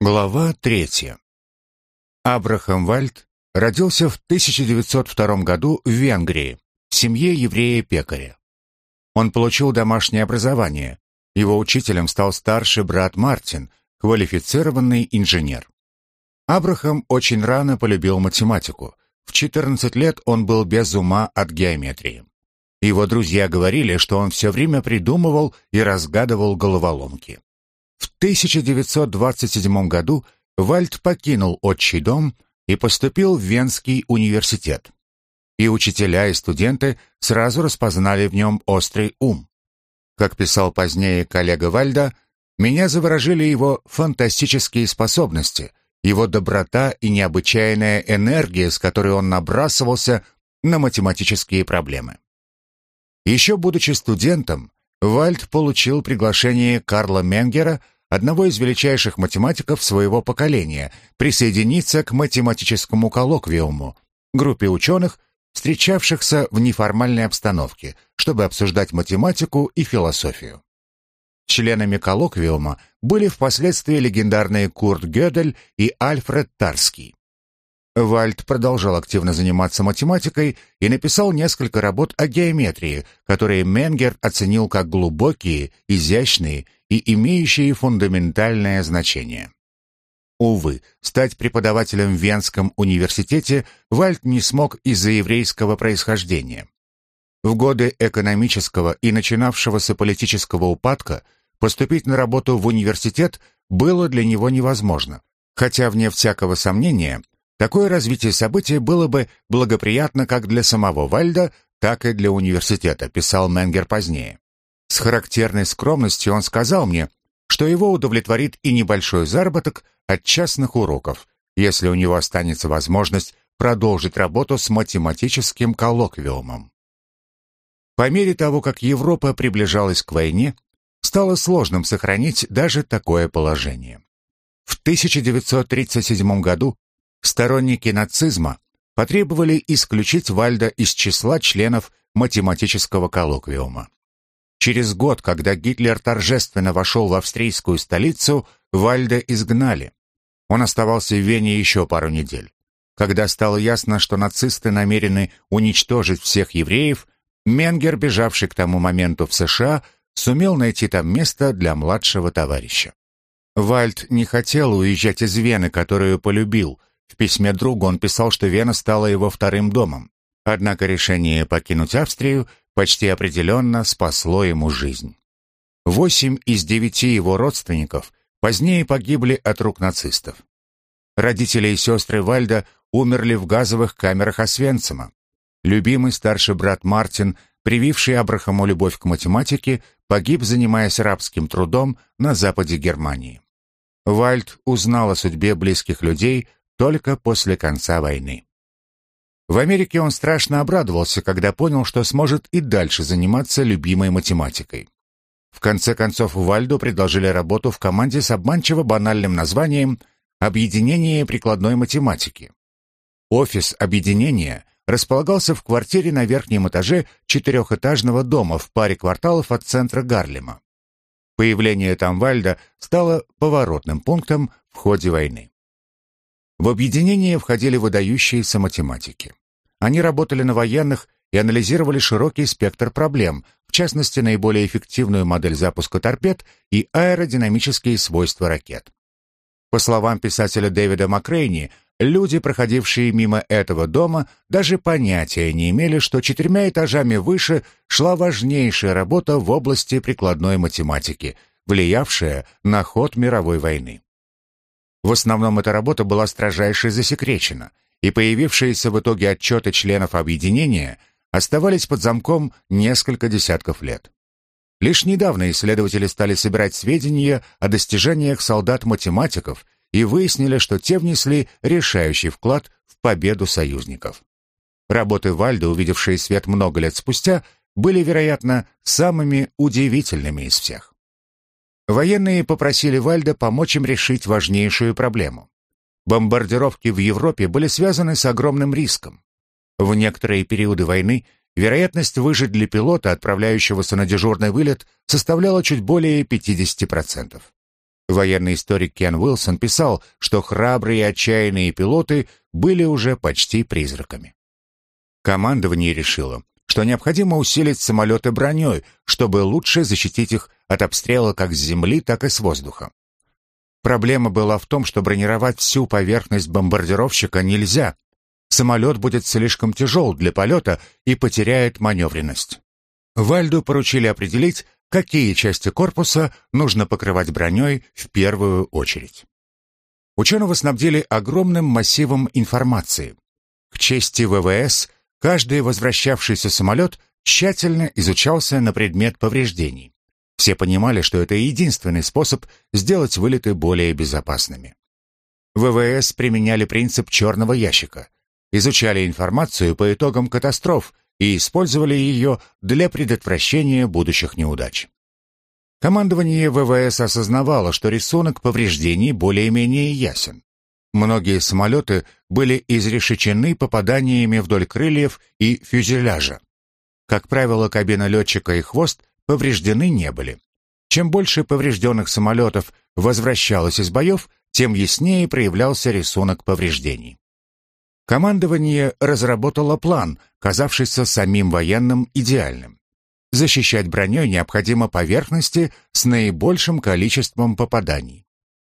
Глава третья. Абрахам Вальд родился в 1902 году в Венгрии, в семье еврея-пекаря. Он получил домашнее образование. Его учителем стал старший брат Мартин, квалифицированный инженер. Абрахам очень рано полюбил математику. В 14 лет он был без ума от геометрии. Его друзья говорили, что он все время придумывал и разгадывал головоломки. В 1927 году Вальд покинул отчий дом и поступил в Венский университет. И учителя, и студенты сразу распознали в нем острый ум. Как писал позднее коллега Вальда, «Меня заворожили его фантастические способности, его доброта и необычайная энергия, с которой он набрасывался на математические проблемы». Еще будучи студентом, Вальд получил приглашение Карла Менгера, одного из величайших математиков своего поколения, присоединиться к математическому коллоквиуму, группе ученых, встречавшихся в неформальной обстановке, чтобы обсуждать математику и философию. Членами коллоквиума были впоследствии легендарные Курт Гёдель и Альфред Тарский. Вальд продолжал активно заниматься математикой и написал несколько работ о геометрии, которые Менгер оценил как глубокие, изящные и имеющие фундаментальное значение. Увы, стать преподавателем в Венском университете Вальд не смог из-за еврейского происхождения. В годы экономического и начинавшегося политического упадка поступить на работу в университет было для него невозможно, хотя, вне всякого сомнения, Такое развитие событий было бы благоприятно как для самого Вальда, так и для университета, писал Менгер позднее. С характерной скромностью он сказал мне, что его удовлетворит и небольшой заработок от частных уроков, если у него останется возможность продолжить работу с математическим коллоквиумом. По мере того, как Европа приближалась к войне, стало сложным сохранить даже такое положение. В 1937 году Сторонники нацизма потребовали исключить Вальда из числа членов математического коллоквиума. Через год, когда Гитлер торжественно вошел в австрийскую столицу, Вальда изгнали. Он оставался в Вене еще пару недель. Когда стало ясно, что нацисты намерены уничтожить всех евреев, Менгер, бежавший к тому моменту в США, сумел найти там место для младшего товарища. Вальд не хотел уезжать из Вены, которую полюбил, в письме другу он писал, что Вена стала его вторым домом. Однако решение покинуть Австрию почти определенно спасло ему жизнь. Восемь из девяти его родственников позднее погибли от рук нацистов. Родители и сестры Вальда умерли в газовых камерах Освенцима. Любимый старший брат Мартин, прививший Абрахаму любовь к математике, погиб, занимаясь рабским трудом на западе Германии. Вальд узнал о судьбе близких людей, только после конца войны. В Америке он страшно обрадовался, когда понял, что сможет и дальше заниматься любимой математикой. В конце концов, Вальду предложили работу в команде с обманчиво банальным названием «Объединение прикладной математики». Офис объединения располагался в квартире на верхнем этаже четырехэтажного дома в паре кварталов от центра Гарлема. Появление там Вальда стало поворотным пунктом в ходе войны. В объединение входили выдающиеся математики. Они работали на военных и анализировали широкий спектр проблем, в частности, наиболее эффективную модель запуска торпед и аэродинамические свойства ракет. По словам писателя Дэвида Макрейни, люди, проходившие мимо этого дома, даже понятия не имели, что четырьмя этажами выше шла важнейшая работа в области прикладной математики, влиявшая на ход мировой войны. В основном эта работа была строжайше засекречена, и появившиеся в итоге отчеты членов объединения оставались под замком несколько десятков лет. Лишь недавно исследователи стали собирать сведения о достижениях солдат-математиков и выяснили, что те внесли решающий вклад в победу союзников. Работы Вальда, увидевшие свет много лет спустя, были, вероятно, самыми удивительными из всех. Военные попросили Вальда помочь им решить важнейшую проблему. Бомбардировки в Европе были связаны с огромным риском. В некоторые периоды войны вероятность выжить для пилота, отправляющегося на дежурный вылет, составляла чуть более 50%. Военный историк Кен Уилсон писал, что храбрые и отчаянные пилоты были уже почти призраками. Командование решило, что необходимо усилить самолеты броней, чтобы лучше защитить их от обстрела как с земли, так и с воздуха. Проблема была в том, что бронировать всю поверхность бомбардировщика нельзя. Самолет будет слишком тяжел для полета и потеряет маневренность. Вальду поручили определить, какие части корпуса нужно покрывать броней в первую очередь. Ученого снабдили огромным массивом информации. К чести ВВС, каждый возвращавшийся самолет тщательно изучался на предмет повреждений. Все понимали, что это единственный способ сделать вылеты более безопасными. ВВС применяли принцип черного ящика. Изучали информацию по итогам катастроф и использовали ее для предотвращения будущих неудач. Командование ВВС осознавало, что рисунок повреждений более-менее ясен. Многие самолеты были изрешечены попаданиями вдоль крыльев и фюзеляжа. Как правило, кабина летчика и хвост повреждены не были. Чем больше поврежденных самолетов возвращалось из боев, тем яснее проявлялся рисунок повреждений. Командование разработало план, казавшийся самим военным идеальным. Защищать броней необходимо поверхности с наибольшим количеством попаданий.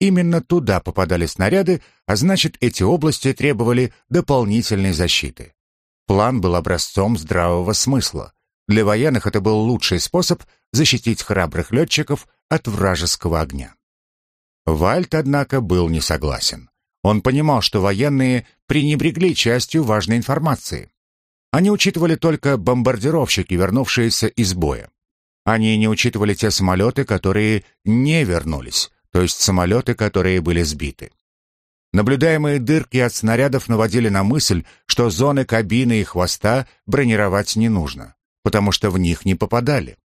Именно туда попадали снаряды, а значит, эти области требовали дополнительной защиты. План был образцом здравого смысла. Для военных это был лучший способ защитить храбрых летчиков от вражеского огня. Вальт, однако, был не согласен. Он понимал, что военные пренебрегли частью важной информации. Они учитывали только бомбардировщики, вернувшиеся из боя. Они не учитывали те самолеты, которые не вернулись, то есть самолеты, которые были сбиты. Наблюдаемые дырки от снарядов наводили на мысль, что зоны кабины и хвоста бронировать не нужно, потому что в них не попадали.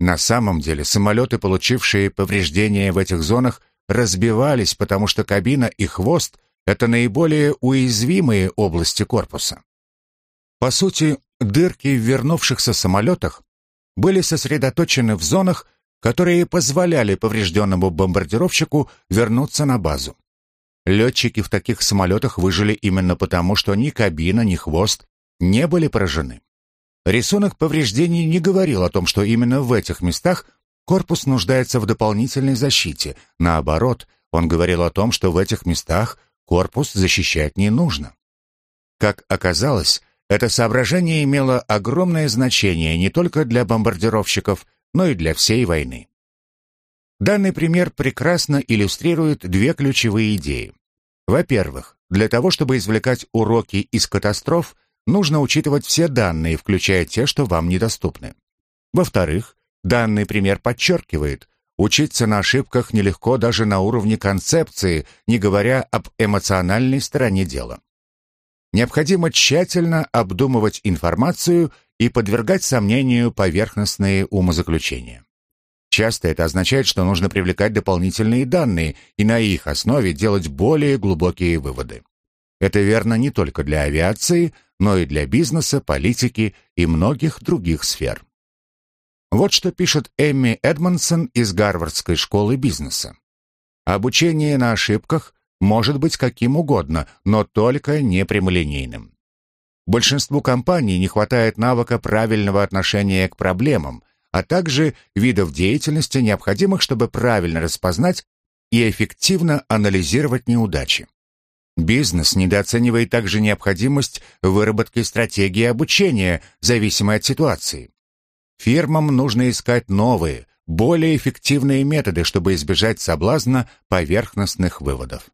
На самом деле самолеты, получившие повреждения в этих зонах, разбивались, потому что кабина и хвост — это наиболее уязвимые области корпуса. По сути, дырки в вернувшихся самолетах были сосредоточены в зонах, которые позволяли поврежденному бомбардировщику вернуться на базу. Летчики в таких самолетах выжили именно потому, что ни кабина, ни хвост не были поражены. Рисунок повреждений не говорил о том, что именно в этих местах корпус нуждается в дополнительной защите. Наоборот, он говорил о том, что в этих местах корпус защищать не нужно. Как оказалось, это соображение имело огромное значение не только для бомбардировщиков, но и для всей войны. Данный пример прекрасно иллюстрирует две ключевые идеи. Во-первых, для того, чтобы извлекать уроки из катастроф, нужно учитывать все данные, включая те, что вам недоступны. Во-вторых, данный пример подчеркивает, учиться на ошибках нелегко даже на уровне концепции, не говоря об эмоциональной стороне дела. Необходимо тщательно обдумывать информацию и подвергать сомнению поверхностные умозаключения. Часто это означает, что нужно привлекать дополнительные данные и на их основе делать более глубокие выводы. Это верно не только для авиации, но и для бизнеса, политики и многих других сфер. Вот что пишет Эмми Эдмонсон из Гарвардской школы бизнеса. Обучение на ошибках может быть каким угодно, но только не прямолинейным. Большинству компаний не хватает навыка правильного отношения к проблемам, а также видов деятельности, необходимых, чтобы правильно распознать и эффективно анализировать неудачи. Бизнес недооценивает также необходимость выработки стратегии обучения, зависимой от ситуации. Фирмам нужно искать новые, более эффективные методы, чтобы избежать соблазна поверхностных выводов.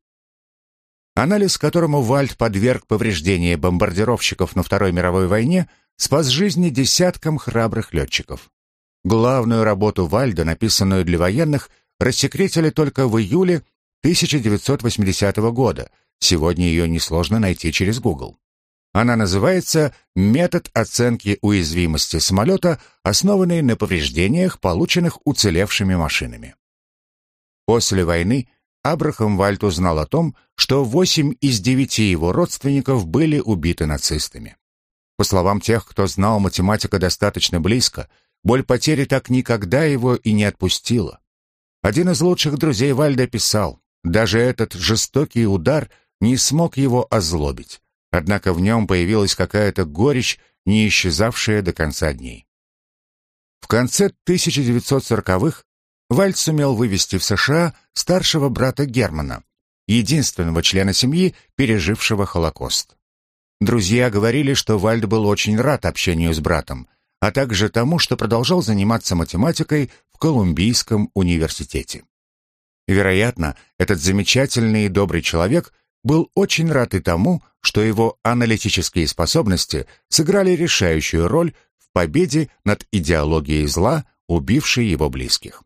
Анализ, которому Вальд подверг повреждения бомбардировщиков на Второй мировой войне, спас жизни десяткам храбрых летчиков. Главную работу Вальда, написанную для военных, рассекретили только в июле 1980 года. Сегодня ее несложно найти через Google. Она называется «Метод оценки уязвимости самолета, основанный на повреждениях, полученных уцелевшими машинами». После войны Абрахам Вальт узнал о том, что восемь из девяти его родственников были убиты нацистами. По словам тех, кто знал математика достаточно близко, Боль потери так никогда его и не отпустила. Один из лучших друзей Вальда писал, даже этот жестокий удар не смог его озлобить. Однако в нем появилась какая-то горечь, не исчезавшая до конца дней. В конце 1940-х Вальд сумел вывести в США старшего брата Германа, единственного члена семьи, пережившего Холокост. Друзья говорили, что Вальд был очень рад общению с братом, а также тому, что продолжал заниматься математикой в Колумбийском университете. Вероятно, этот замечательный и добрый человек был очень рад и тому, что его аналитические способности сыграли решающую роль в победе над идеологией зла, убившей его близких.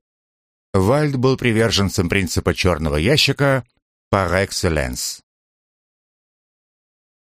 Вальд был приверженцем принципа черного ящика par excellence.